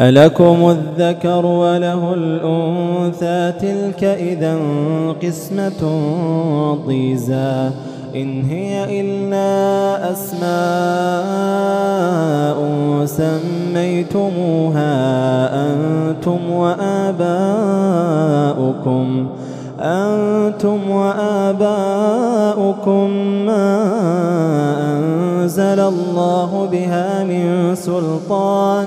ألكم الذكر وله الأنثى تلك إذا قسمة ضيزى إن هي إلا أسماء سميتموها أنتم وآباؤكم أنتم وآباؤكم ما أنزل الله بها من سلطان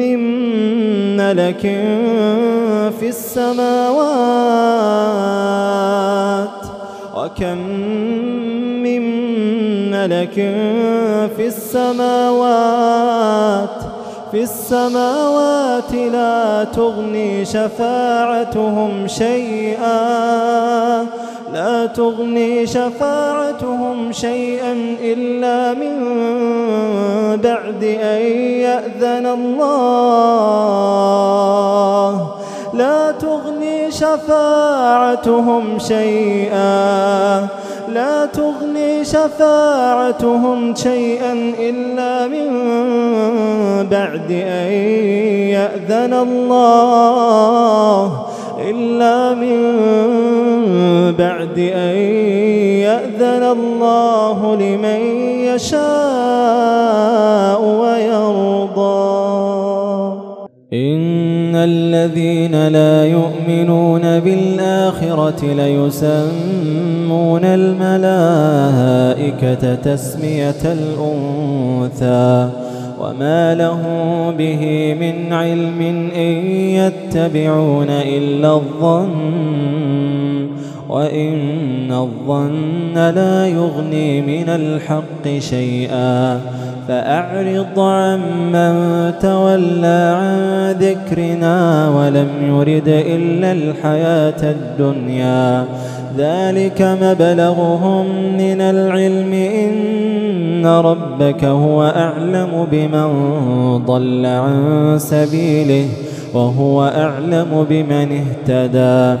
من ملك في السماوات وكم من ملك في السماوات في السماوات لا تغني شفاعتهم شيئا. لا تغني شفاعتهم شيئا إلا من بعد أن يأذن الله. لا تغني شفاعتهم شيئا. لا تغني شفاعتهم شيئا إلا من بعد أن يأذن الله إلا من بعد أن يأذن الله لمن يشاء ويرضى. إن الذين لا يؤمنون بالآخرة ليسمون الملائكة تسمية الأنثى وما له به من علم إن يتبعون إلا الظن وإن الظن لا يغني من الحق شيئا فأعرض عمن تولى عن ذكرنا ولم يرد إلا الحياة الدنيا ذلك مبلغهم من العلم إن ربك هو أعلم بمن ضل عن سبيله وهو أعلم بمن اهتدى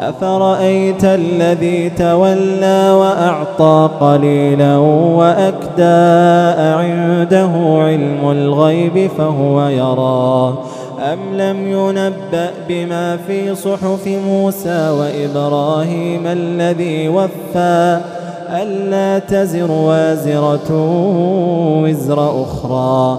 أفرأيت الذي تولى وأعطى قليلا وأكدى عنده علم الغيب فهو يرى أم لم ينبأ بما في صحف موسى وإبراهيم الذي وفى ألا تزر وازرة وزر أخرى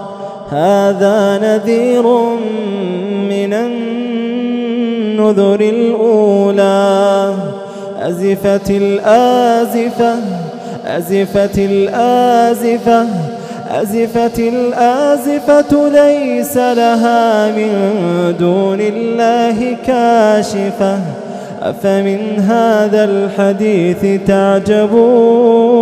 هذا نذير من النذر الأولى. أزفت الآزفة أزفت الآزفة أزفت الآزفة ليس لها من دون الله كاشفة. أفمن هذا الحديث تعجبون؟